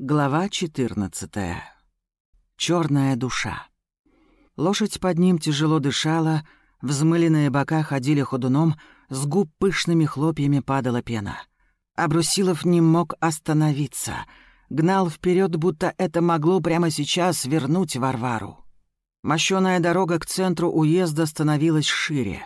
Глава 14. Черная душа. Лошадь под ним тяжело дышала, взмыленные бока ходили ходуном, с губ пышными хлопьями падала пена. Абрусилов не мог остановиться, гнал вперед, будто это могло прямо сейчас вернуть Варвару. Мощёная дорога к центру уезда становилась шире.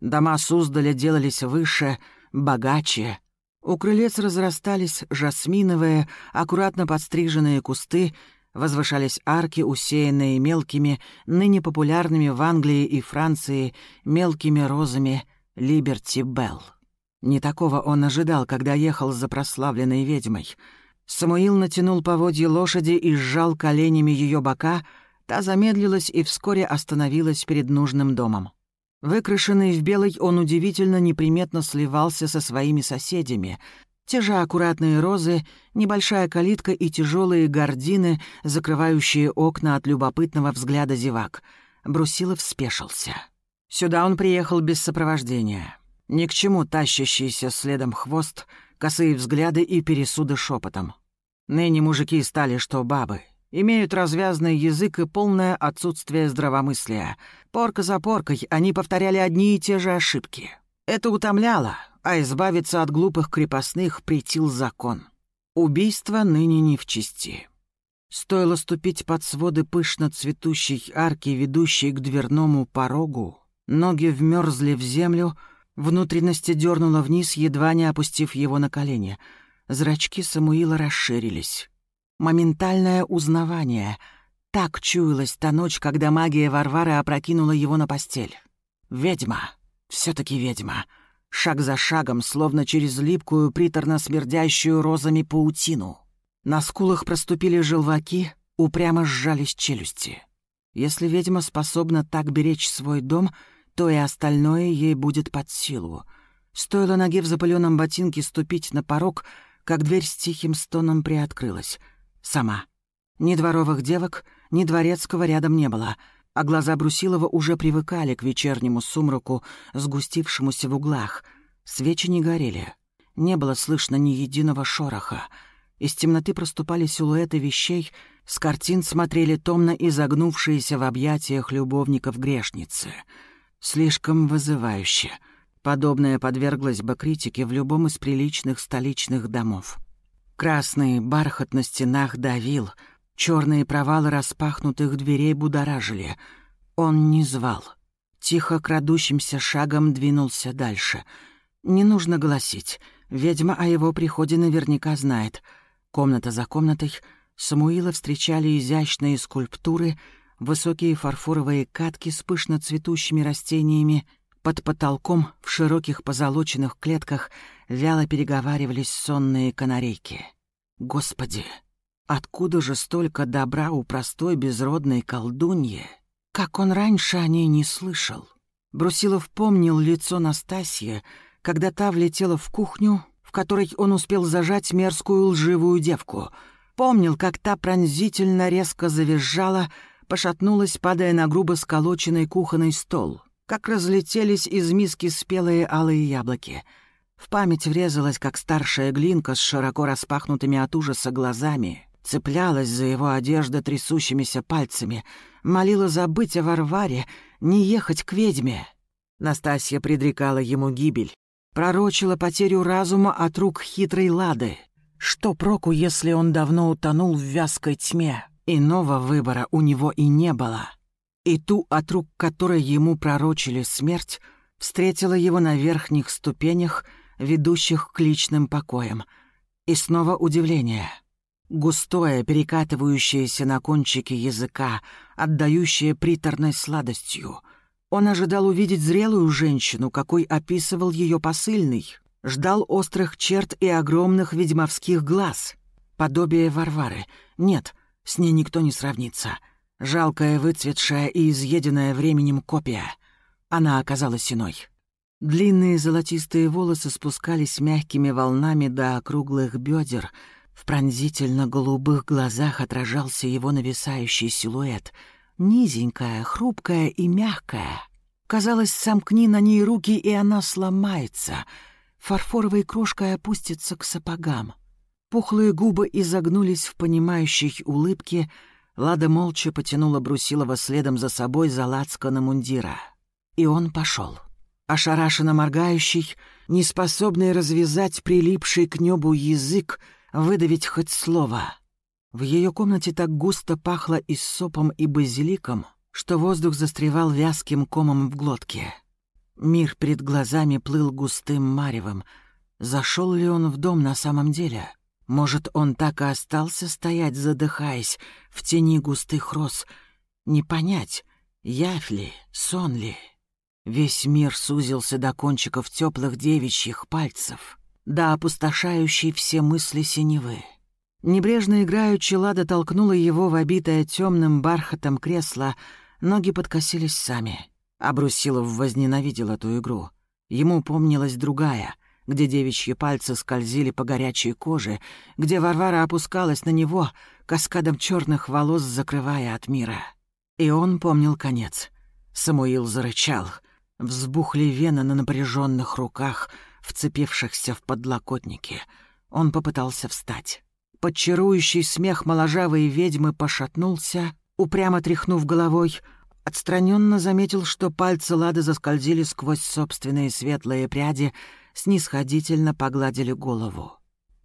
Дома Суздаля делались выше, богаче — у крылец разрастались жасминовые, аккуратно подстриженные кусты, возвышались арки, усеянные мелкими, ныне популярными в Англии и Франции, мелкими розами «Либерти Белл». Не такого он ожидал, когда ехал за прославленной ведьмой. Самуил натянул поводье лошади и сжал коленями ее бока, та замедлилась и вскоре остановилась перед нужным домом. Выкрашенный в белый, он удивительно неприметно сливался со своими соседями. Те же аккуратные розы, небольшая калитка и тяжелые гардины, закрывающие окна от любопытного взгляда зевак. Брусилов спешился. Сюда он приехал без сопровождения. Ни к чему тащащийся следом хвост, косые взгляды и пересуды шепотом. Ныне мужики стали что бабы, имеют развязный язык и полное отсутствие здравомыслия. Порка за поркой они повторяли одни и те же ошибки. Это утомляло, а избавиться от глупых крепостных притил закон. Убийство ныне не в чести. Стоило ступить под своды пышно цветущей арки, ведущей к дверному порогу, ноги вмерзли в землю, внутренности дернуло вниз, едва не опустив его на колени. Зрачки Самуила расширились. Моментальное узнавание. Так чуялась та ночь, когда магия Варвары опрокинула его на постель. Ведьма. все таки ведьма. Шаг за шагом, словно через липкую, приторно смердящую розами паутину. На скулах проступили желваки, упрямо сжались челюсти. Если ведьма способна так беречь свой дом, то и остальное ей будет под силу. Стоило ноге в запыленном ботинке ступить на порог, как дверь с тихим стоном приоткрылась — Сама. Ни дворовых девок, ни дворецкого рядом не было, а глаза Брусилова уже привыкали к вечернему сумраку, сгустившемуся в углах. Свечи не горели. Не было слышно ни единого шороха. Из темноты проступали силуэты вещей, с картин смотрели томно изогнувшиеся в объятиях любовников грешницы. Слишком вызывающе. Подобное подверглось бы критике в любом из приличных столичных домов. Красный бархат на стенах давил, черные провалы распахнутых дверей будоражили. Он не звал. Тихо крадущимся шагом двинулся дальше. Не нужно гласить. Ведьма о его приходе наверняка знает. Комната за комнатой Самуила встречали изящные скульптуры, высокие фарфоровые катки с пышно цветущими растениями. Под потолком в широких позолоченных клетках вяло переговаривались сонные канарейки. Господи, откуда же столько добра у простой безродной колдуньи? Как он раньше о ней не слышал? Брусилов помнил лицо Настасьи, когда та влетела в кухню, в которой он успел зажать мерзкую лживую девку. Помнил, как та пронзительно резко завизжала, пошатнулась, падая на грубо сколоченный кухонный стол. Как разлетелись из миски спелые алые яблоки — в память врезалась, как старшая глинка с широко распахнутыми от ужаса глазами, цеплялась за его одежду трясущимися пальцами, молила забыть о Варваре, не ехать к ведьме. Настасья предрекала ему гибель, пророчила потерю разума от рук хитрой Лады. Что проку, если он давно утонул в вязкой тьме? Иного выбора у него и не было. И ту, от рук которой ему пророчили смерть, встретила его на верхних ступенях — ведущих к личным покоям. И снова удивление. Густое, перекатывающееся на кончике языка, отдающее приторной сладостью. Он ожидал увидеть зрелую женщину, какой описывал ее посыльный. Ждал острых черт и огромных ведьмовских глаз. Подобие Варвары. Нет, с ней никто не сравнится. Жалкая, выцветшая и изъеденная временем копия. Она оказалась иной. Длинные золотистые волосы спускались мягкими волнами до округлых бедер. В пронзительно-голубых глазах отражался его нависающий силуэт. Низенькая, хрупкая и мягкая. Казалось, сомкни на ней руки, и она сломается. Фарфоровой крошкой опустится к сапогам. Пухлые губы изогнулись в понимающей улыбке, Лада молча потянула Брусилова следом за собой за лацкана мундира. И он пошел. Ошарашенно моргающий, неспособный развязать прилипший к небу язык, выдавить хоть слово. В ее комнате так густо пахло и сопом, и базиликом, что воздух застревал вязким комом в глотке. Мир перед глазами плыл густым маревом. Зашел ли он в дом на самом деле? Может, он так и остался стоять, задыхаясь, в тени густых роз? Не понять, явь ли, сон ли? Весь мир сузился до кончиков теплых девичьих пальцев, до опустошающей все мысли синевы. Небрежно играючи, Лада толкнула его в обитое темным бархатом кресло, ноги подкосились сами. А Брусилов возненавидел эту игру. Ему помнилась другая, где девичьи пальцы скользили по горячей коже, где Варвара опускалась на него, каскадом черных волос закрывая от мира. И он помнил конец. Самуил зарычал. Взбухли вены на напряженных руках, вцепившихся в подлокотники. Он попытался встать. Подчарующий смех моложавой ведьмы пошатнулся, упрямо тряхнув головой, отстраненно заметил, что пальцы Лады заскользили сквозь собственные светлые пряди, снисходительно погладили голову.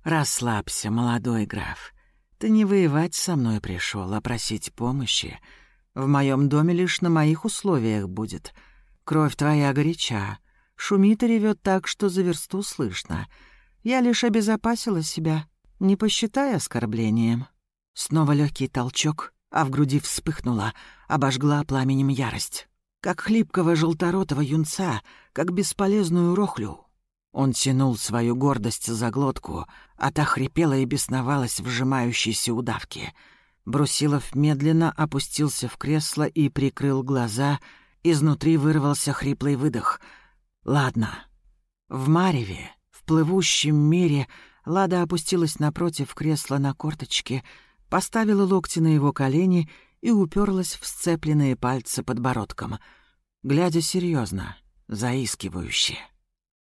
«Расслабься, молодой граф. Ты не воевать со мной пришел, а просить помощи. В моем доме лишь на моих условиях будет. Кровь твоя горяча, шумит и ревет так, что за версту слышно. Я лишь обезопасила себя». Не посчитай оскорблением. Снова легкий толчок, а в груди вспыхнула, обожгла пламенем ярость. Как хлипкого желторотого юнца, как бесполезную рохлю. Он тянул свою гордость за глотку, а та хрипела и бесновалась в сжимающейся удавке. Брусилов медленно опустился в кресло и прикрыл глаза, изнутри вырвался хриплый выдох. «Ладно. В Мареве, в плывущем мире, Лада опустилась напротив кресла на корточки, поставила локти на его колени и уперлась в сцепленные пальцы подбородком, глядя серьезно, заискивающе.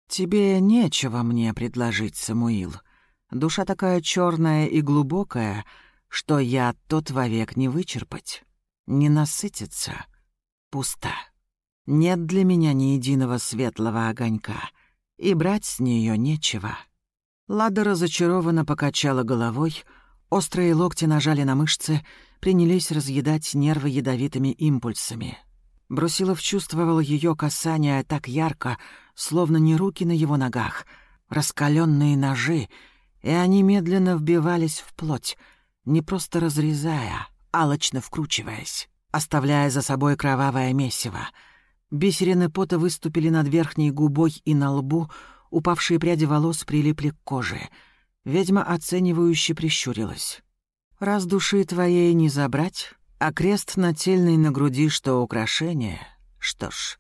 «Тебе нечего мне предложить, Самуил. Душа такая черная и глубокая, что я тот вовек не вычерпать, не насытиться, пуста. Нет для меня ни единого светлого огонька, и брать с нее нечего». Лада разочарованно покачала головой, острые локти нажали на мышцы, принялись разъедать нервы ядовитыми импульсами. Брусилов чувствовал ее касание так ярко, словно не руки на его ногах, раскаленные ножи, и они медленно вбивались в плоть, не просто разрезая, алочно вкручиваясь, оставляя за собой кровавое месиво. Бисерины пота выступили над верхней губой и на лбу, Упавшие пряди волос прилипли к коже. Ведьма оценивающе прищурилась. «Раз души твоей не забрать, а крест нательный на груди, что украшение, что ж,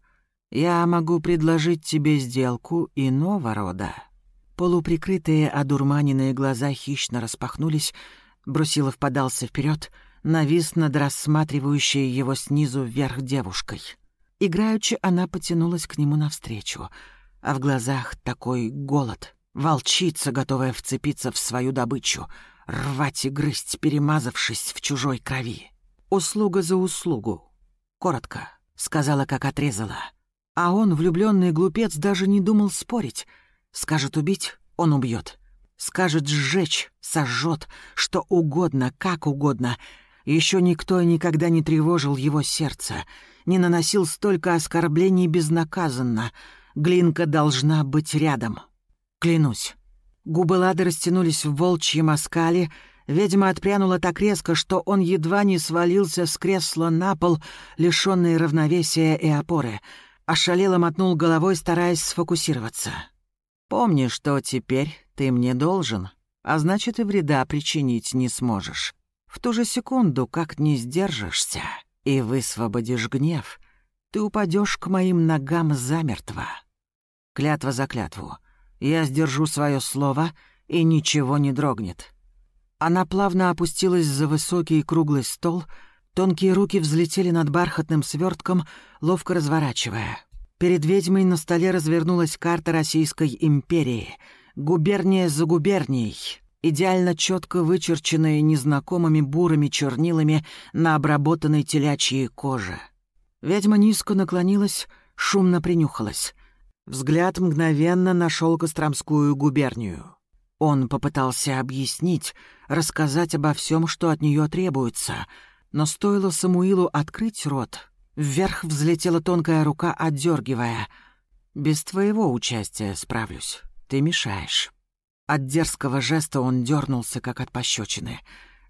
я могу предложить тебе сделку иного рода». Полуприкрытые одурманенные глаза хищно распахнулись, Брусилов подался вперед, навис над рассматривающей его снизу вверх девушкой. Играючи, она потянулась к нему навстречу — а в глазах такой голод. Волчица, готовая вцепиться в свою добычу, рвать и грызть, перемазавшись в чужой крови. Услуга за услугу. Коротко, сказала, как отрезала. А он, влюбленный глупец, даже не думал спорить. Скажет убить — он убьет. Скажет сжечь, сожжет, что угодно, как угодно. Еще никто никогда не тревожил его сердце, не наносил столько оскорблений безнаказанно — Глинка должна быть рядом. Клянусь. Губы Лады растянулись в волчьем оскале, ведьма отпрянула так резко, что он едва не свалился с кресла на пол, лишённый равновесия и опоры. Ошалело мотнул головой, стараясь сфокусироваться. «Помни, что теперь ты мне должен, а значит и вреда причинить не сможешь. В ту же секунду, как не сдержишься и высвободишь гнев, ты упадешь к моим ногам замертво. Клятва за клятву. Я сдержу свое слово, и ничего не дрогнет. Она плавно опустилась за высокий круглый стол, тонкие руки взлетели над бархатным свертком, ловко разворачивая. Перед ведьмой на столе развернулась карта Российской империи. Губерния за губернией. Идеально четко вычерченные незнакомыми бурыми чернилами на обработанной телячьей коже. Ведьма низко наклонилась, шумно принюхалась. Взгляд мгновенно нашел Костромскую губернию. Он попытался объяснить, рассказать обо всем, что от нее требуется, но стоило Самуилу открыть рот, вверх взлетела тонкая рука, отдергивая. «Без твоего участия справлюсь. Ты мешаешь». От дерзкого жеста он дернулся, как от пощечины.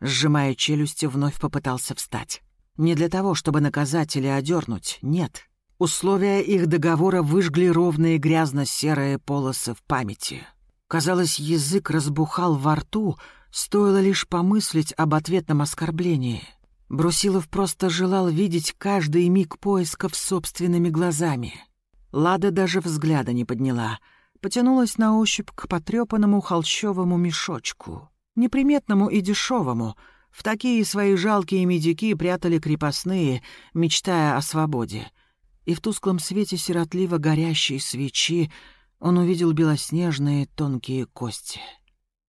Сжимая челюсти, вновь попытался встать. Не для того, чтобы наказать или одернуть, нет. Условия их договора выжгли ровные грязно-серые полосы в памяти. Казалось, язык разбухал во рту, стоило лишь помыслить об ответном оскорблении. Брусилов просто желал видеть каждый миг поисков собственными глазами. Лада даже взгляда не подняла, потянулась на ощупь к потрепанному холщовому мешочку, неприметному и дешевому. В такие свои жалкие медики прятали крепостные, мечтая о свободе — и в тусклом свете сиротливо горящей свечи он увидел белоснежные тонкие кости.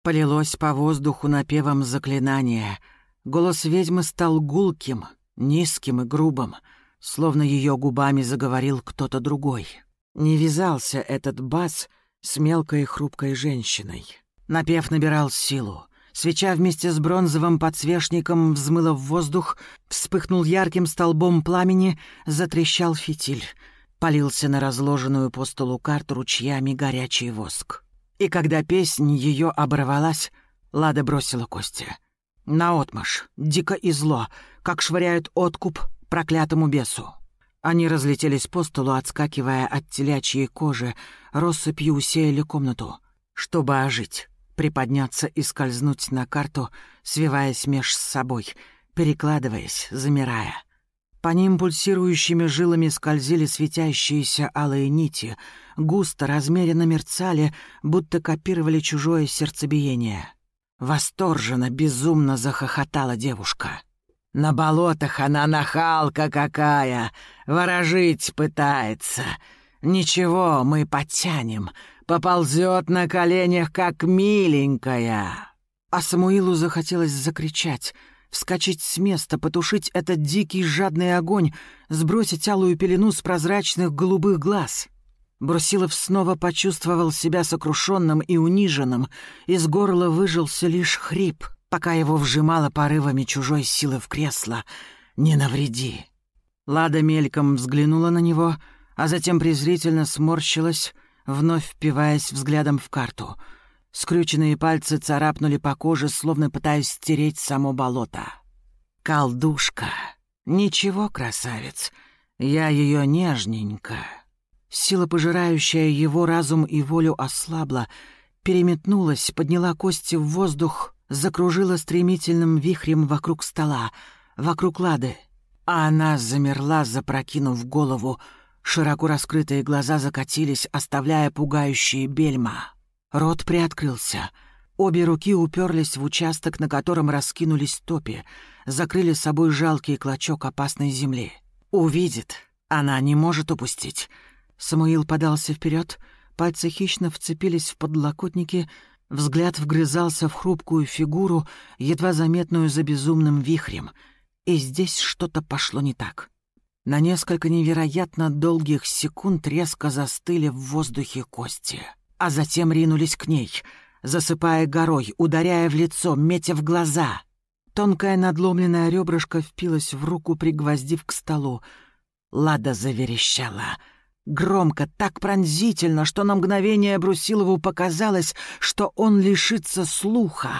Полилось по воздуху напевом заклинания. Голос ведьмы стал гулким, низким и грубым, словно ее губами заговорил кто-то другой. Не вязался этот бас с мелкой хрупкой женщиной. Напев набирал силу. Свеча вместе с бронзовым подсвечником взмыла в воздух, вспыхнул ярким столбом пламени, затрещал фитиль. Полился на разложенную по столу карту ручьями горячий воск. И когда песнь ее оборвалась, Лада бросила кости. Наотмашь, дико и зло, как швыряют откуп проклятому бесу. Они разлетелись по столу, отскакивая от телячьей кожи, россыпью усеяли комнату, чтобы ожить приподняться и скользнуть на карту, свиваясь меж с собой, перекладываясь, замирая. По ним пульсирующими жилами скользили светящиеся алые нити, густо, размеренно мерцали, будто копировали чужое сердцебиение. Восторженно, безумно захохотала девушка. «На болотах она нахалка какая! Ворожить пытается! Ничего, мы подтянем, поползет на коленях, как миленькая». А Самуилу захотелось закричать, вскочить с места, потушить этот дикий жадный огонь, сбросить алую пелену с прозрачных голубых глаз. Брусилов снова почувствовал себя сокрушенным и униженным, из горла выжился лишь хрип, пока его вжимало порывами чужой силы в кресло. «Не навреди». Лада мельком взглянула на него, а затем презрительно сморщилась, вновь впиваясь взглядом в карту. Скрюченные пальцы царапнули по коже, словно пытаясь стереть само болото. «Колдушка! Ничего, красавец, я ее нежненько». Сила, пожирающая его разум и волю, ослабла, переметнулась, подняла кости в воздух, закружила стремительным вихрем вокруг стола, вокруг лады. А она замерла, запрокинув голову, Широко раскрытые глаза закатились, оставляя пугающие бельма. Рот приоткрылся. Обе руки уперлись в участок, на котором раскинулись топи, закрыли собой жалкий клочок опасной земли. Увидит. Она не может упустить. Самуил подался вперед, пальцы хищно вцепились в подлокотники, взгляд вгрызался в хрупкую фигуру, едва заметную за безумным вихрем. И здесь что-то пошло не так. На несколько невероятно долгих секунд резко застыли в воздухе кости, а затем ринулись к ней, засыпая горой, ударяя в лицо, метя в глаза. Тонкая надломленная ребрышко впилась в руку, пригвоздив к столу. Лада заверещала. Громко, так пронзительно, что на мгновение Брусилову показалось, что он лишится слуха.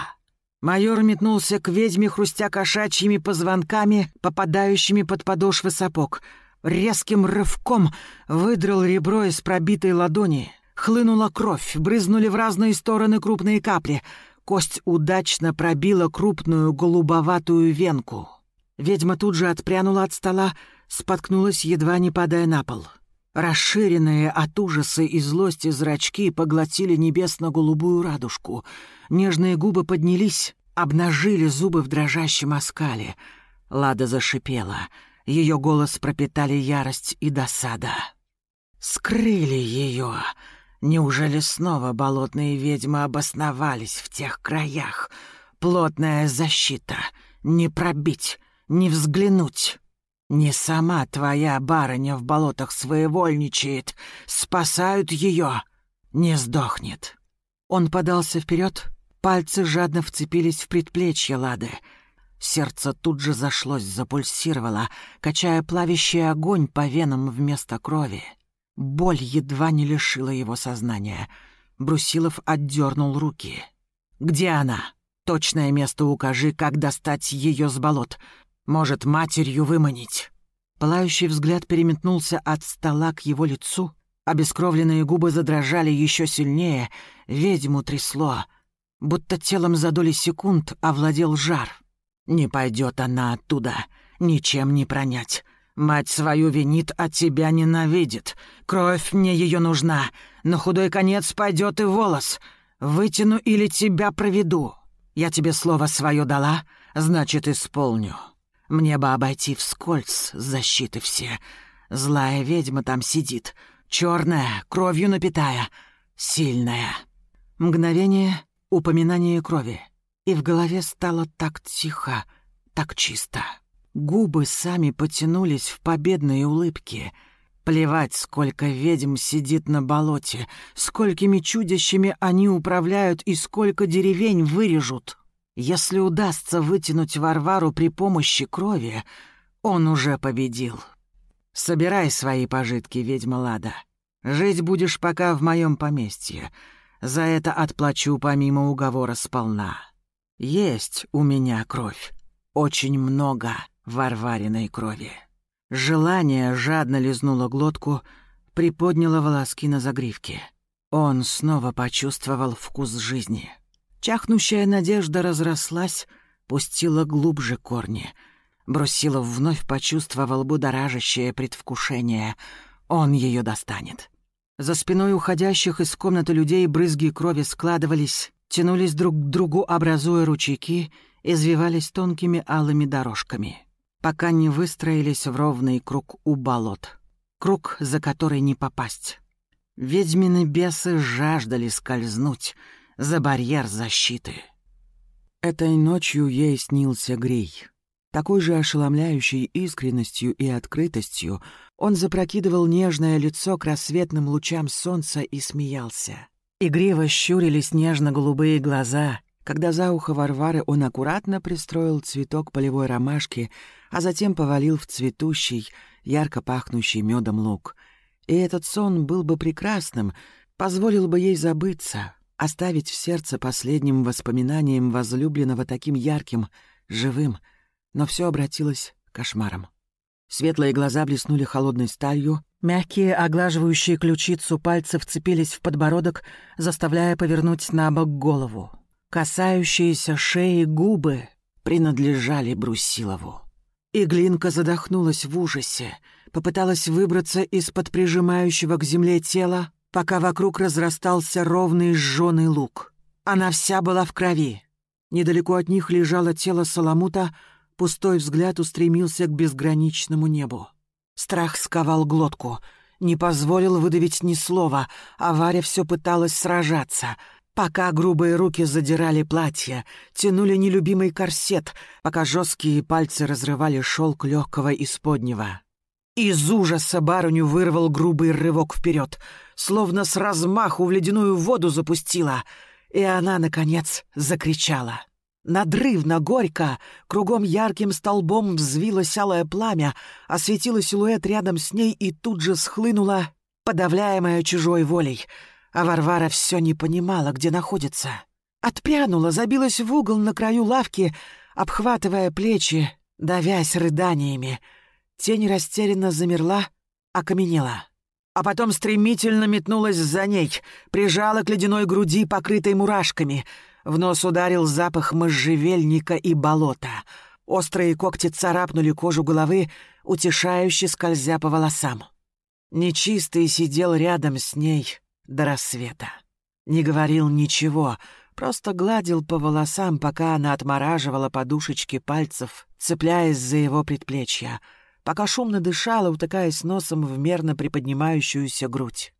Майор метнулся к ведьме, хрустя кошачьими позвонками, попадающими под подошвы сапог. Резким рывком выдрал ребро из пробитой ладони. Хлынула кровь, брызнули в разные стороны крупные капли. Кость удачно пробила крупную голубоватую венку. Ведьма тут же отпрянула от стола, споткнулась, едва не падая на пол. Расширенные от ужаса и злости зрачки поглотили небесно-голубую радужку. Нежные губы поднялись, обнажили зубы в дрожащем оскале. Лада зашипела. Ее голос пропитали ярость и досада. «Скрыли ее! Неужели снова болотные ведьмы обосновались в тех краях? Плотная защита. Не пробить, не взглянуть. Не сама твоя барыня в болотах своевольничает. Спасают ее. Не сдохнет. Он подался вперед, пальцы жадно вцепились в предплечье Лады. Сердце тут же зашлось, запульсировало, качая плавящий огонь по венам вместо крови. Боль едва не лишила его сознания. Брусилов отдернул руки. «Где она? Точное место укажи, как достать ее с болот. Может, матерью выманить?» Пылающий взгляд переметнулся от стола к его лицу. Обескровленные губы задрожали еще сильнее. Ведьму трясло. Будто телом за доли секунд овладел жар. «Не пойдет она оттуда. Ничем не пронять. Мать свою винит, а тебя ненавидит. Кровь мне ее нужна. На худой конец пойдет и волос. Вытяну или тебя проведу. Я тебе слово свое дала, значит, исполню. Мне бы обойти вскользь защиты все. Злая ведьма там сидит, черная, кровью напитая, сильная. Мгновение упоминание крови, и в голове стало так тихо, так чисто. Губы сами потянулись в победные улыбки. Плевать, сколько ведьм сидит на болоте, сколькими чудищами они управляют и сколько деревень вырежут. Если удастся вытянуть Варвару при помощи крови, он уже победил. Собирай свои пожитки, ведьма Лада. Жить будешь пока в моем поместье. За это отплачу помимо уговора сполна. Есть у меня кровь. Очень много варвариной крови. Желание жадно лизнуло глотку, приподняло волоски на загривке. Он снова почувствовал вкус жизни. Чахнущая надежда разрослась, пустила глубже корни. Брусилов вновь почувствовал будоражащее предвкушение. Он ее достанет. За спиной уходящих из комнаты людей брызги крови складывались, тянулись друг к другу, образуя ручейки, извивались тонкими алыми дорожками пока не выстроились в ровный круг у болот. Круг, за который не попасть. Ведьмины бесы жаждали скользнуть за барьер защиты. Этой ночью ей снился Грей. Такой же ошеломляющей искренностью и открытостью он запрокидывал нежное лицо к рассветным лучам солнца и смеялся. Игриво щурились нежно-голубые глаза, когда за ухо Варвары он аккуратно пристроил цветок полевой ромашки, а затем повалил в цветущий, ярко пахнущий медом лук. И этот сон был бы прекрасным, позволил бы ей забыться, оставить в сердце последним воспоминанием возлюбленного таким ярким, живым, но все обратилось кошмаром. Светлые глаза блеснули холодной сталью, мягкие, оглаживающие ключицу пальцы вцепились в подбородок, заставляя повернуть на бок голову. Касающиеся шеи губы принадлежали Брусилову. Иглинка задохнулась в ужасе, попыталась выбраться из-под прижимающего к земле тела, пока вокруг разрастался ровный сжёный лук. Она вся была в крови. Недалеко от них лежало тело Соломута, пустой взгляд устремился к безграничному небу. Страх сковал глотку, не позволил выдавить ни слова, а Варя все пыталась сражаться, Пока грубые руки задирали платье, тянули нелюбимый корсет, пока жесткие пальцы разрывали шелк легкого исподнего. Из ужаса барыню вырвал грубый рывок вперед, словно с размаху в ледяную воду запустила, и она, наконец, закричала. Надрывно, горько, кругом ярким столбом взвилось алое пламя, осветило силуэт рядом с ней и тут же схлынуло, подавляемое чужой волей — а Варвара все не понимала, где находится. Отпрянула, забилась в угол на краю лавки, обхватывая плечи, давясь рыданиями. Тень растерянно замерла, окаменела. А потом стремительно метнулась за ней, прижала к ледяной груди, покрытой мурашками. В нос ударил запах можжевельника и болота. Острые когти царапнули кожу головы, утешающе скользя по волосам. Нечистый сидел рядом с ней, до рассвета. Не говорил ничего, просто гладил по волосам, пока она отмораживала подушечки пальцев, цепляясь за его предплечья, пока шумно дышала, утыкаясь носом в мерно приподнимающуюся грудь.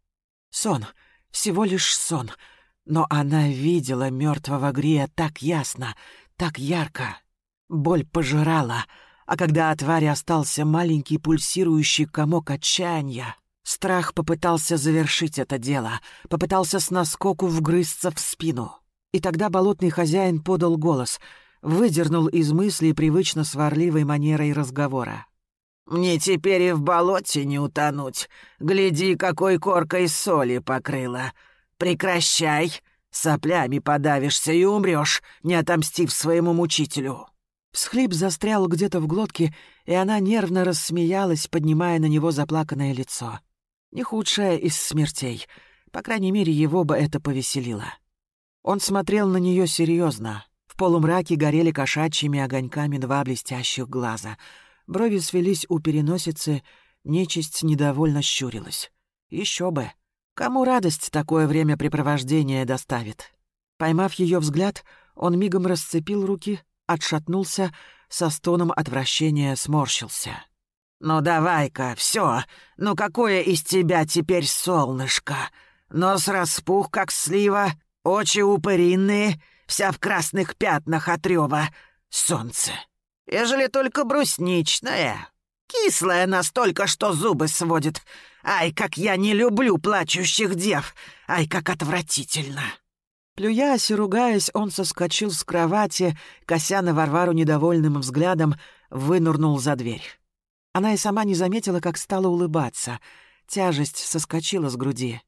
Сон, Всего лишь сон. Но она видела мертвого Грия так ясно, так ярко. Боль пожирала, а когда от твари остался маленький пульсирующий комок отчаяния, страх попытался завершить это дело, попытался с наскоку вгрызться в спину. И тогда болотный хозяин подал голос, выдернул из мыслей привычно сварливой манерой разговора. «Мне теперь и в болоте не утонуть. Гляди, какой коркой соли покрыла. Прекращай, соплями подавишься и умрешь, не отомстив своему мучителю». Всхлип застрял где-то в глотке, и она нервно рассмеялась, поднимая на него заплаканное лицо. Не худшая из смертей. По крайней мере, его бы это повеселило. Он смотрел на нее серьезно. В полумраке горели кошачьими огоньками два блестящих глаза. Брови свелись у переносицы, нечисть недовольно щурилась. Еще бы. Кому радость такое времяпрепровождение доставит? Поймав ее взгляд, он мигом расцепил руки, отшатнулся, со стоном отвращения сморщился. «Ну давай-ка, все. Ну какое из тебя теперь солнышко? Нос распух, как слива, очи упыринные, вся в красных пятнах от рева. Солнце. Ежели только брусничное. Кислое настолько, что зубы сводит. Ай, как я не люблю плачущих дев. Ай, как отвратительно!» Плюясь и ругаясь, он соскочил с кровати, кося на Варвару недовольным взглядом, вынурнул за дверь. Она и сама не заметила, как стала улыбаться. Тяжесть соскочила с груди.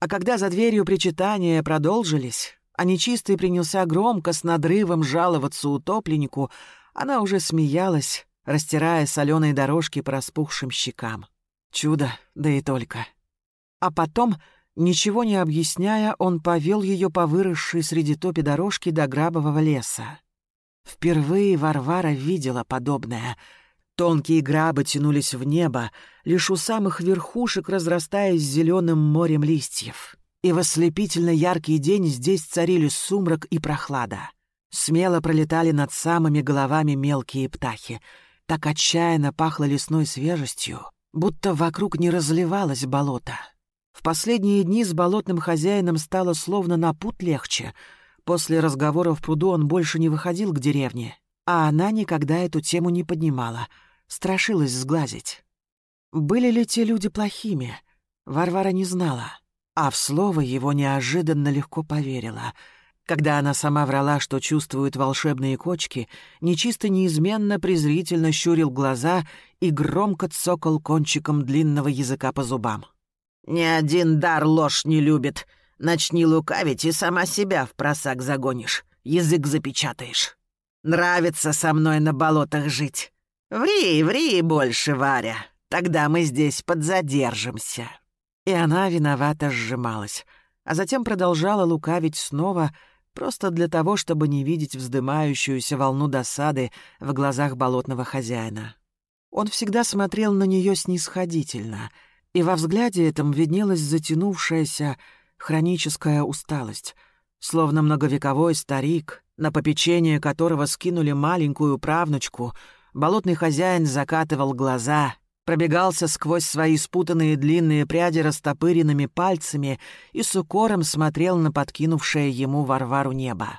А когда за дверью причитания продолжились, а нечистый принялся громко с надрывом жаловаться утопленнику, она уже смеялась, растирая соленые дорожки по распухшим щекам. Чудо, да и только. А потом Ничего не объясняя, он повел ее по выросшей среди топи дорожки до грабового леса. Впервые Варвара видела подобное. Тонкие грабы тянулись в небо, лишь у самых верхушек разрастаясь зеленым морем листьев. И в ослепительно яркий день здесь царили сумрак и прохлада. Смело пролетали над самыми головами мелкие птахи. Так отчаянно пахло лесной свежестью, будто вокруг не разливалось болото. В последние дни с болотным хозяином стало словно на путь легче. После разговора в пруду он больше не выходил к деревне, а она никогда эту тему не поднимала, страшилась сглазить. Были ли те люди плохими? Варвара не знала, а в слово его неожиданно легко поверила. Когда она сама врала, что чувствует волшебные кочки, нечисто неизменно презрительно щурил глаза и громко цокал кончиком длинного языка по зубам. Ни один дар ложь не любит. Начни лукавить и сама себя в просак загонишь, язык запечатаешь. Нравится со мной на болотах жить. Ври, ври больше, Варя. Тогда мы здесь подзадержимся». И она виновато сжималась, а затем продолжала лукавить снова, просто для того, чтобы не видеть вздымающуюся волну досады в глазах болотного хозяина. Он всегда смотрел на нее снисходительно — и во взгляде этом виднелась затянувшаяся хроническая усталость, словно многовековой старик, на попечение которого скинули маленькую правнучку, болотный хозяин закатывал глаза, пробегался сквозь свои спутанные длинные пряди растопыренными пальцами и с укором смотрел на подкинувшее ему Варвару небо.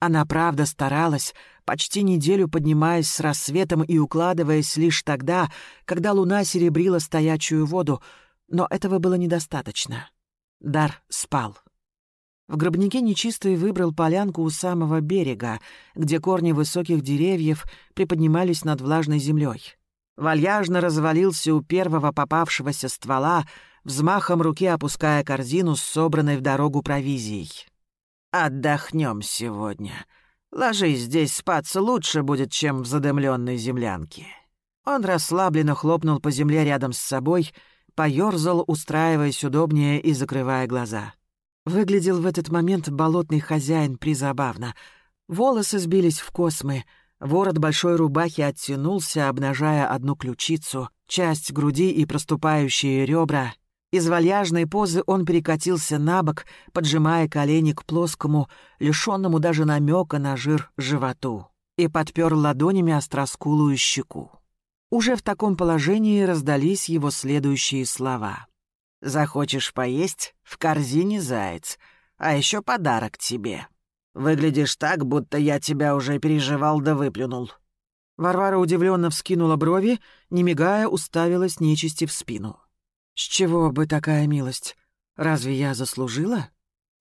Она правда старалась, почти неделю поднимаясь с рассветом и укладываясь лишь тогда, когда луна серебрила стоячую воду, но этого было недостаточно. Дар спал. В гробнике нечистый выбрал полянку у самого берега, где корни высоких деревьев приподнимались над влажной землей. Вальяжно развалился у первого попавшегося ствола, взмахом руки опуская корзину с собранной в дорогу провизией. «Отдохнем сегодня. Ложись здесь спаться лучше будет, чем в задымленной землянке». Он расслабленно хлопнул по земле рядом с собой, поёрзал, устраиваясь удобнее и закрывая глаза. Выглядел в этот момент болотный хозяин призабавно. Волосы сбились в космы, ворот большой рубахи оттянулся, обнажая одну ключицу, часть груди и проступающие ребра, из вальяжной позы он перекатился на бок, поджимая колени к плоскому, лишенному даже намека на жир животу, и подпер ладонями остроскулую щеку. Уже в таком положении раздались его следующие слова. Захочешь поесть — в корзине заяц, а еще подарок тебе. Выглядишь так, будто я тебя уже переживал да выплюнул». Варвара удивленно вскинула брови, не мигая, уставилась нечисти в спину. «С чего бы такая милость? Разве я заслужила?»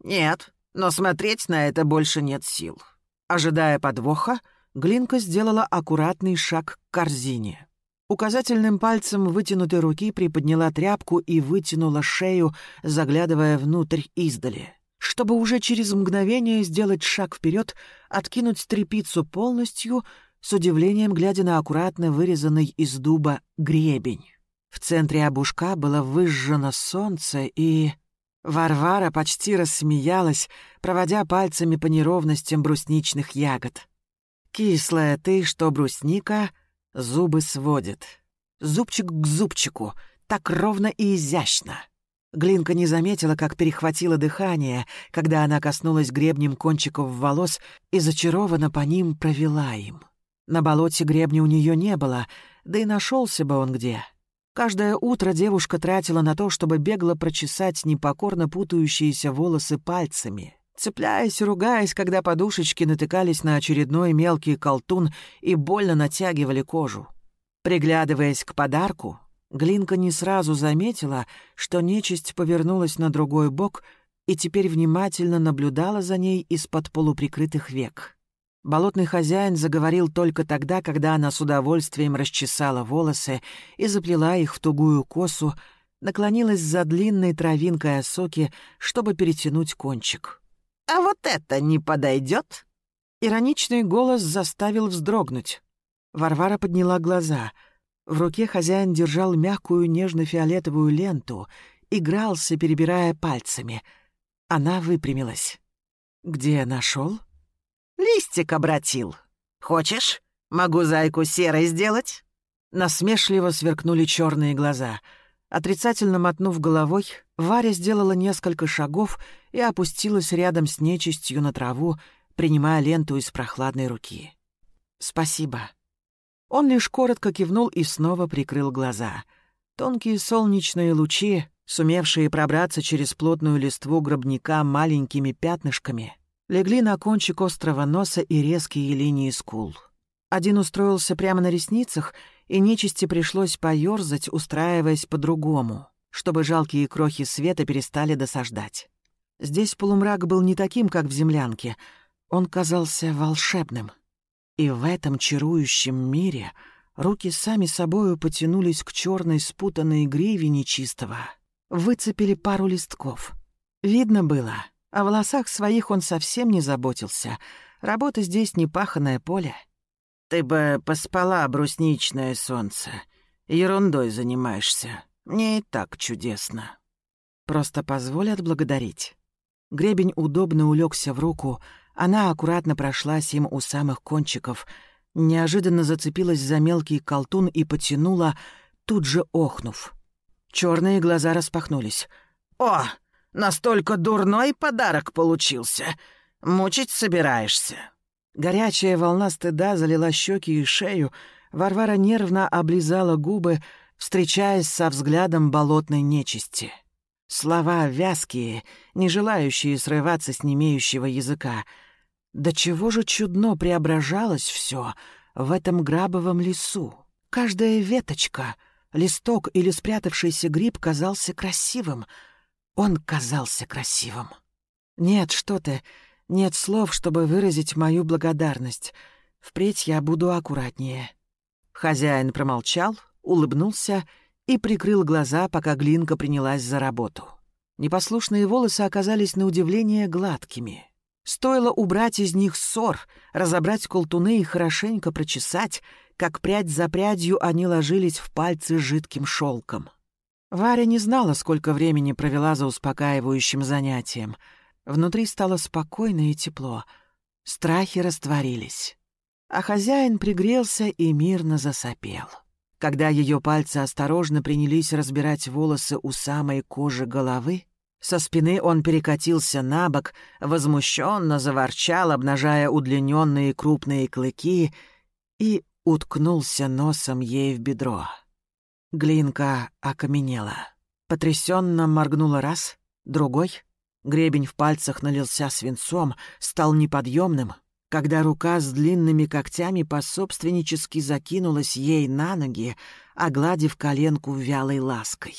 «Нет, но смотреть на это больше нет сил». Ожидая подвоха, Глинка сделала аккуратный шаг к корзине. Указательным пальцем вытянутой руки приподняла тряпку и вытянула шею, заглядывая внутрь издали, чтобы уже через мгновение сделать шаг вперед, откинуть трепицу полностью, с удивлением глядя на аккуратно вырезанный из дуба гребень. В центре обушка было выжжено солнце, и... Варвара почти рассмеялась, проводя пальцами по неровностям брусничных ягод. «Кислая ты, что брусника, Зубы сводит. Зубчик к зубчику. Так ровно и изящно. Глинка не заметила, как перехватило дыхание, когда она коснулась гребнем кончиков волос и зачарованно по ним провела им. На болоте гребня у нее не было, да и нашелся бы он где. Каждое утро девушка тратила на то, чтобы бегло прочесать непокорно путающиеся волосы пальцами цепляясь, ругаясь, когда подушечки натыкались на очередной мелкий колтун и больно натягивали кожу. Приглядываясь к подарку, Глинка не сразу заметила, что нечисть повернулась на другой бок и теперь внимательно наблюдала за ней из-под полуприкрытых век. Болотный хозяин заговорил только тогда, когда она с удовольствием расчесала волосы и заплела их в тугую косу, наклонилась за длинной травинкой осоки, чтобы перетянуть кончик. «А вот это не подойдет?» Ироничный голос заставил вздрогнуть. Варвара подняла глаза. В руке хозяин держал мягкую нежно-фиолетовую ленту, игрался, перебирая пальцами. Она выпрямилась. «Где нашел? «Листик обратил. Хочешь? Могу зайку серой сделать?» Насмешливо сверкнули черные глаза — Отрицательно мотнув головой, Варя сделала несколько шагов и опустилась рядом с нечистью на траву, принимая ленту из прохладной руки. «Спасибо». Он лишь коротко кивнул и снова прикрыл глаза. Тонкие солнечные лучи, сумевшие пробраться через плотную листву гробника маленькими пятнышками, легли на кончик острого носа и резкие линии скул. Один устроился прямо на ресницах — и нечисти пришлось поёрзать, устраиваясь по-другому, чтобы жалкие крохи света перестали досаждать. Здесь полумрак был не таким, как в землянке. Он казался волшебным. И в этом чарующем мире руки сами собою потянулись к черной спутанной гриве нечистого. Выцепили пару листков. Видно было, о волосах своих он совсем не заботился. Работа здесь не паханое поле — «Ты бы поспала, брусничное солнце. Ерундой занимаешься. Мне и так чудесно». «Просто позволь отблагодарить». Гребень удобно улегся в руку, она аккуратно прошлась им у самых кончиков, неожиданно зацепилась за мелкий колтун и потянула, тут же охнув. Черные глаза распахнулись. «О, настолько дурной подарок получился! Мучить собираешься?» Горячая волна стыда залила щеки и шею. Варвара нервно облизала губы, встречаясь со взглядом болотной нечисти. Слова вязкие, не желающие срываться с немеющего языка. Да чего же чудно преображалось все в этом грабовом лесу. Каждая веточка, листок или спрятавшийся гриб казался красивым. Он казался красивым. «Нет, что ты, нет слов, чтобы выразить мою благодарность. Впредь я буду аккуратнее». Хозяин промолчал, улыбнулся и прикрыл глаза, пока Глинка принялась за работу. Непослушные волосы оказались на удивление гладкими. Стоило убрать из них ссор, разобрать колтуны и хорошенько прочесать, как прядь за прядью они ложились в пальцы жидким шелком. Варя не знала, сколько времени провела за успокаивающим занятием — Внутри стало спокойно и тепло. Страхи растворились. А хозяин пригрелся и мирно засопел. Когда ее пальцы осторожно принялись разбирать волосы у самой кожи головы, со спины он перекатился на бок, возмущенно заворчал, обнажая удлиненные крупные клыки, и уткнулся носом ей в бедро. Глинка окаменела. Потрясенно моргнула раз, другой. Гребень в пальцах налился свинцом, стал неподъемным, когда рука с длинными когтями пособственнически закинулась ей на ноги, огладив коленку вялой лаской.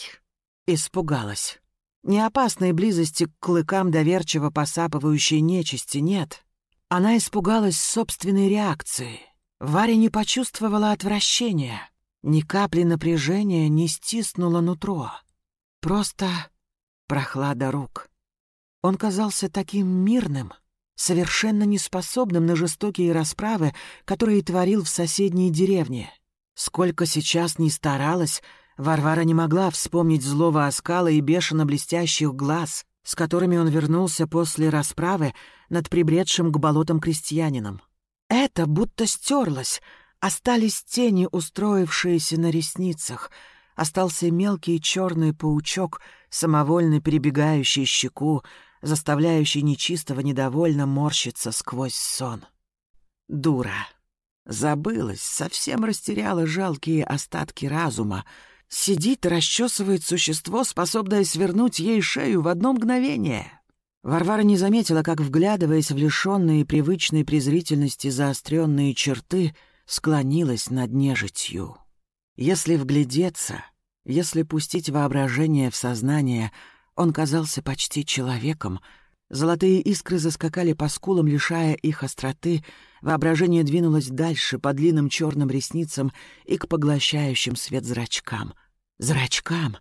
Испугалась. Не опасной близости к клыкам доверчиво посапывающей нечисти нет. Она испугалась собственной реакции. Варя не почувствовала отвращения. Ни капли напряжения не стиснула нутро. Просто прохлада рук. Он казался таким мирным, совершенно неспособным на жестокие расправы, которые творил в соседней деревне. Сколько сейчас ни старалась, Варвара не могла вспомнить злого оскала и бешено блестящих глаз, с которыми он вернулся после расправы над прибредшим к болотам крестьянином. Это будто стерлось, остались тени, устроившиеся на ресницах — остался мелкий черный паучок, самовольно перебегающий щеку, заставляющий нечистого недовольно морщиться сквозь сон. Дура. Забылась, совсем растеряла жалкие остатки разума. Сидит и расчесывает существо, способное свернуть ей шею в одно мгновение. Варвара не заметила, как, вглядываясь в лишенные привычной презрительности заостренные черты, склонилась над нежитью. Если вглядеться, если пустить воображение в сознание, он казался почти человеком. Золотые искры заскакали по скулам, лишая их остроты, воображение двинулось дальше по длинным черным ресницам и к поглощающим свет зрачкам. Зрачкам!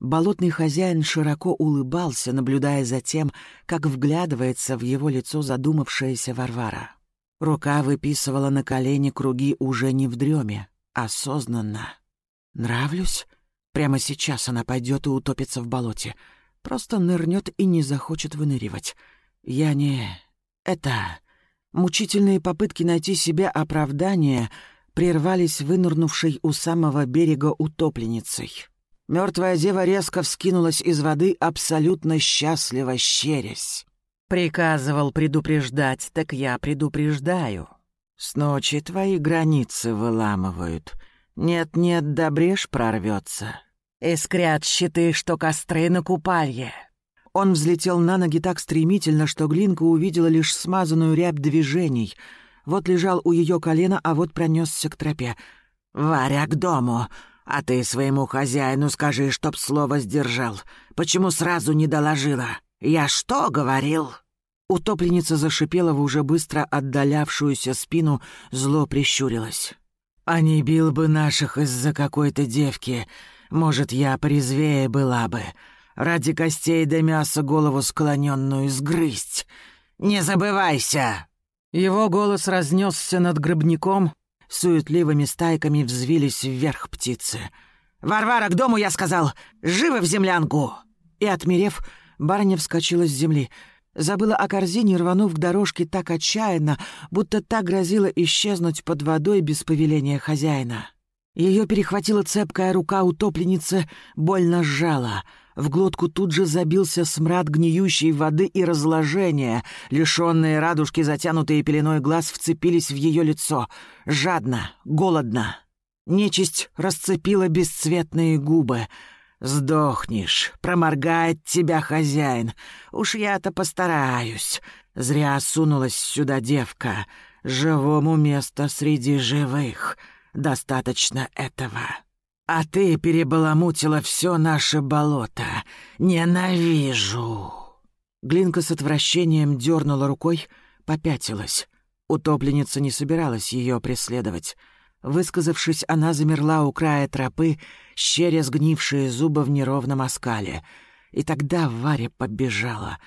Болотный хозяин широко улыбался, наблюдая за тем, как вглядывается в его лицо задумавшаяся Варвара. Рука выписывала на колени круги уже не в дреме, осознанно. «Нравлюсь?» Прямо сейчас она пойдет и утопится в болоте. Просто нырнет и не захочет выныривать. Я не... Это... Мучительные попытки найти себе оправдание прервались вынырнувшей у самого берега утопленницей. Мертвая дева резко вскинулась из воды, абсолютно счастливо щерясь. «Приказывал предупреждать, так я предупреждаю. С ночи твои границы выламывают. Нет-нет, да брешь прорвется. Искрят щиты, что костры на купалье. Он взлетел на ноги так стремительно, что Глинка увидела лишь смазанную рябь движений. Вот лежал у ее колена, а вот пронесся к тропе. «Варя, к дому! А ты своему хозяину скажи, чтоб слово сдержал. Почему сразу не доложила? Я что говорил?» Утопленница зашипела в уже быстро отдалявшуюся спину, зло прищурилась. А не бил бы наших из-за какой-то девки. Может, я порезвее была бы. Ради костей да мяса голову склоненную сгрызть. Не забывайся!» Его голос разнесся над гробником, суетливыми стайками взвились вверх птицы. «Варвара, к дому, я сказал! Живо в землянку!» И, отмерев, барыня вскочила с земли — Забыла о корзине, рванув к дорожке так отчаянно, будто так грозила исчезнуть под водой без повеления хозяина. Ее перехватила цепкая рука утопленницы, больно сжала. В глотку тут же забился смрад гниющей воды и разложения. Лишенные радужки, затянутые пеленой глаз, вцепились в ее лицо. Жадно, голодно. Нечисть расцепила бесцветные губы — «Сдохнешь, проморгает тебя хозяин. Уж я-то постараюсь. Зря сунулась сюда девка. Живому место среди живых. Достаточно этого. А ты перебаламутила все наше болото. Ненавижу!» Глинка с отвращением дернула рукой, попятилась. Утопленница не собиралась ее преследовать. Высказавшись, она замерла у края тропы, щеря сгнившие зубы в неровном оскале. И тогда Варя побежала.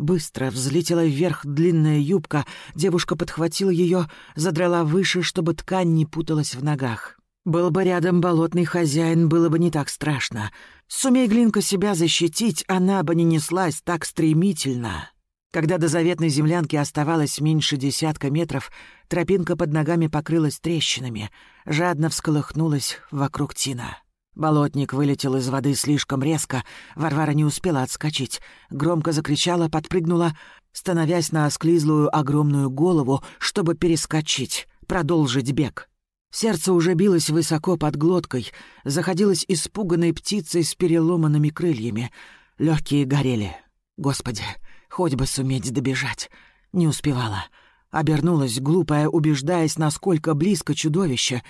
Быстро взлетела вверх длинная юбка, девушка подхватила ее, задрала выше, чтобы ткань не путалась в ногах. Был бы рядом болотный хозяин, было бы не так страшно. Сумей Глинка себя защитить, она бы не неслась так стремительно. Когда до заветной землянки оставалось меньше десятка метров, тропинка под ногами покрылась трещинами, жадно всколыхнулась вокруг Тина. Болотник вылетел из воды слишком резко, Варвара не успела отскочить. Громко закричала, подпрыгнула, становясь на осклизлую огромную голову, чтобы перескочить, продолжить бег. Сердце уже билось высоко под глоткой, заходилось испуганной птицей с переломанными крыльями. Легкие горели. Господи, хоть бы суметь добежать. Не успевала. Обернулась, глупая, убеждаясь, насколько близко чудовище,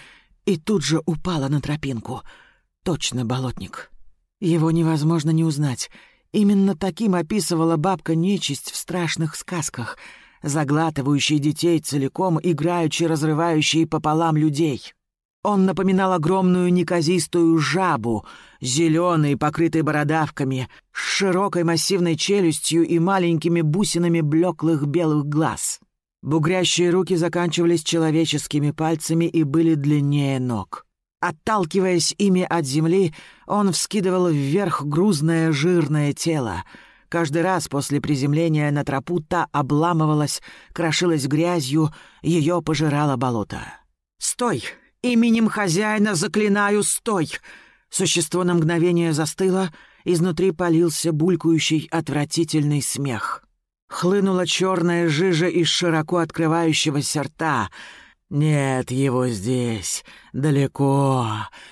и тут же упала на тропинку. Точно болотник. Его невозможно не узнать. Именно таким описывала бабка нечисть в страшных сказках — заглатывающий детей целиком, играючи разрывающий пополам людей. Он напоминал огромную неказистую жабу, зеленый, покрытый бородавками, с широкой массивной челюстью и маленькими бусинами блеклых белых глаз. Бугрящие руки заканчивались человеческими пальцами и были длиннее ног. Отталкиваясь ими от земли, он вскидывал вверх грузное жирное тело — Каждый раз после приземления на тропу та обламывалась, крошилась грязью, ее пожирало болото. «Стой! Именем хозяина заклинаю, стой!» Существо на мгновение застыло, изнутри полился булькающий отвратительный смех. Хлынула черная жижа из широко открывающегося рта. «Нет его здесь, далеко,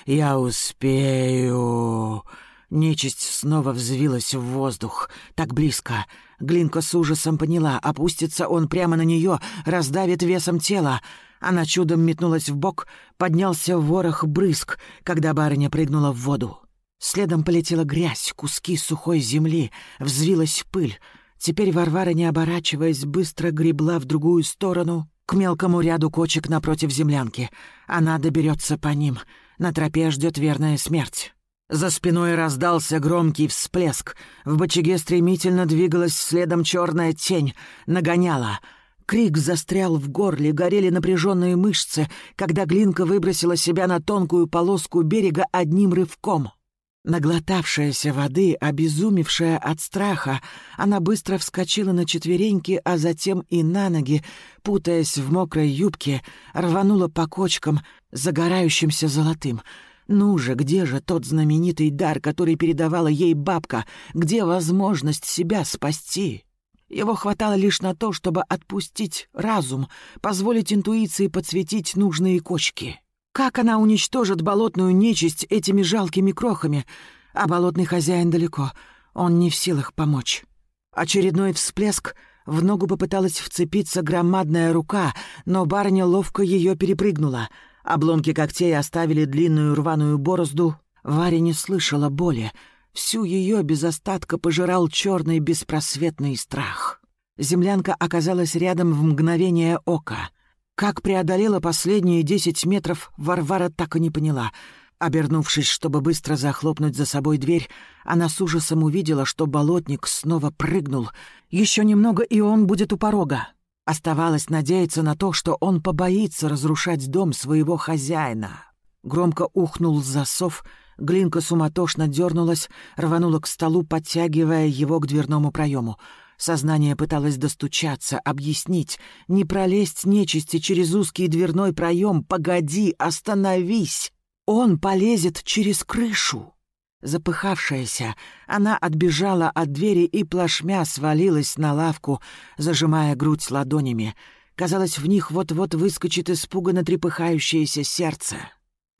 я успею...» Нечисть снова взвилась в воздух. Так близко. Глинка с ужасом поняла, опустится он прямо на нее, раздавит весом тела. Она чудом метнулась в бок, поднялся ворох брызг, когда барыня прыгнула в воду. Следом полетела грязь, куски сухой земли, взвилась пыль. Теперь Варвара, не оборачиваясь, быстро гребла в другую сторону, к мелкому ряду кочек напротив землянки. Она доберется по ним. На тропе ждет верная смерть. За спиной раздался громкий всплеск. В бочаге стремительно двигалась следом черная тень, нагоняла. Крик застрял в горле, горели напряженные мышцы, когда Глинка выбросила себя на тонкую полоску берега одним рывком. Наглотавшаяся воды, обезумевшая от страха, она быстро вскочила на четвереньки, а затем и на ноги, путаясь в мокрой юбке, рванула по кочкам, загорающимся золотым — ну же, где же тот знаменитый дар, который передавала ей бабка? Где возможность себя спасти? Его хватало лишь на то, чтобы отпустить разум, позволить интуиции подсветить нужные кочки. Как она уничтожит болотную нечисть этими жалкими крохами? А болотный хозяин далеко, он не в силах помочь. Очередной всплеск — в ногу попыталась вцепиться громадная рука, но барыня ловко ее перепрыгнула — Обломки когтей оставили длинную рваную борозду. Варя не слышала боли. Всю ее без остатка пожирал черный беспросветный страх. Землянка оказалась рядом в мгновение ока. Как преодолела последние десять метров, Варвара так и не поняла. Обернувшись, чтобы быстро захлопнуть за собой дверь, она с ужасом увидела, что болотник снова прыгнул. Еще немного, и он будет у порога. Оставалось надеяться на то, что он побоится разрушать дом своего хозяина. Громко ухнул засов, Глинка суматошно дернулась, рванула к столу, подтягивая его к дверному проему. Сознание пыталось достучаться, объяснить, не пролезть нечисти через узкий дверной проем. «Погоди, остановись! Он полезет через крышу!» Запыхавшаяся, она отбежала от двери и плашмя свалилась на лавку, зажимая грудь ладонями. Казалось, в них вот-вот выскочит испуганно трепыхающееся сердце.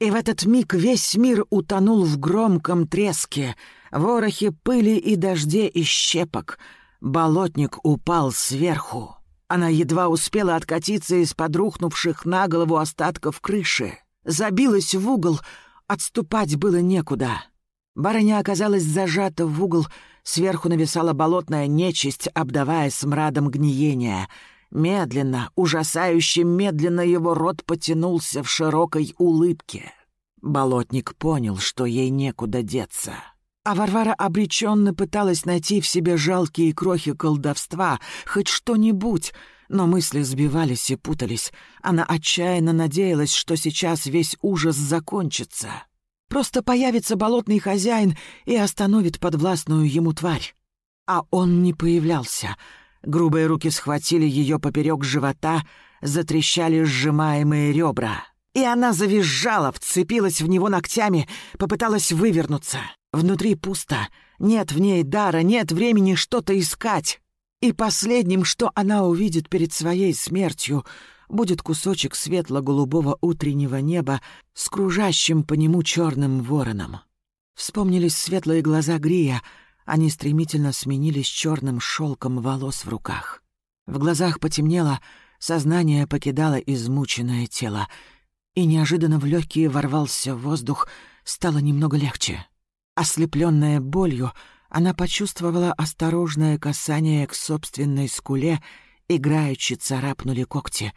И в этот миг весь мир утонул в громком треске, ворохе пыли и дожде и щепок. Болотник упал сверху. Она едва успела откатиться из-под рухнувших на голову остатков крыши. Забилась в угол, отступать было некуда. Барыня оказалась зажата в угол, сверху нависала болотная нечисть, обдавая смрадом гниения. Медленно, ужасающе медленно его рот потянулся в широкой улыбке. Болотник понял, что ей некуда деться. А Варвара обреченно пыталась найти в себе жалкие крохи колдовства, хоть что-нибудь, но мысли сбивались и путались. Она отчаянно надеялась, что сейчас весь ужас закончится. Просто появится болотный хозяин и остановит подвластную ему тварь. А он не появлялся. Грубые руки схватили ее поперек живота, затрещали сжимаемые ребра. И она завизжала, вцепилась в него ногтями, попыталась вывернуться. Внутри пусто, нет в ней дара, нет времени что-то искать. И последним, что она увидит перед своей смертью, будет кусочек светло-голубого утреннего неба с кружащим по нему черным вороном. Вспомнились светлые глаза Грия, они стремительно сменились черным шелком волос в руках. В глазах потемнело, сознание покидало измученное тело, и неожиданно в легкие ворвался воздух, стало немного легче. Ослепленная болью, она почувствовала осторожное касание к собственной скуле, играючи царапнули когти.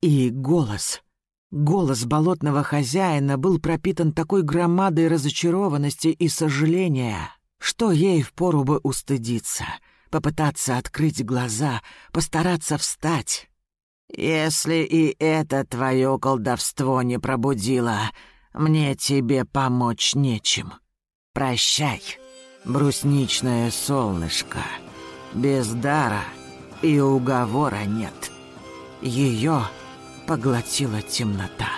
И голос. Голос болотного хозяина был пропитан такой громадой разочарованности и сожаления, что ей впору бы устыдиться, попытаться открыть глаза, постараться встать. «Если и это твое колдовство не пробудило, мне тебе помочь нечем. Прощай, брусничное солнышко. Без дара и уговора нет. Ее поглотила темнота.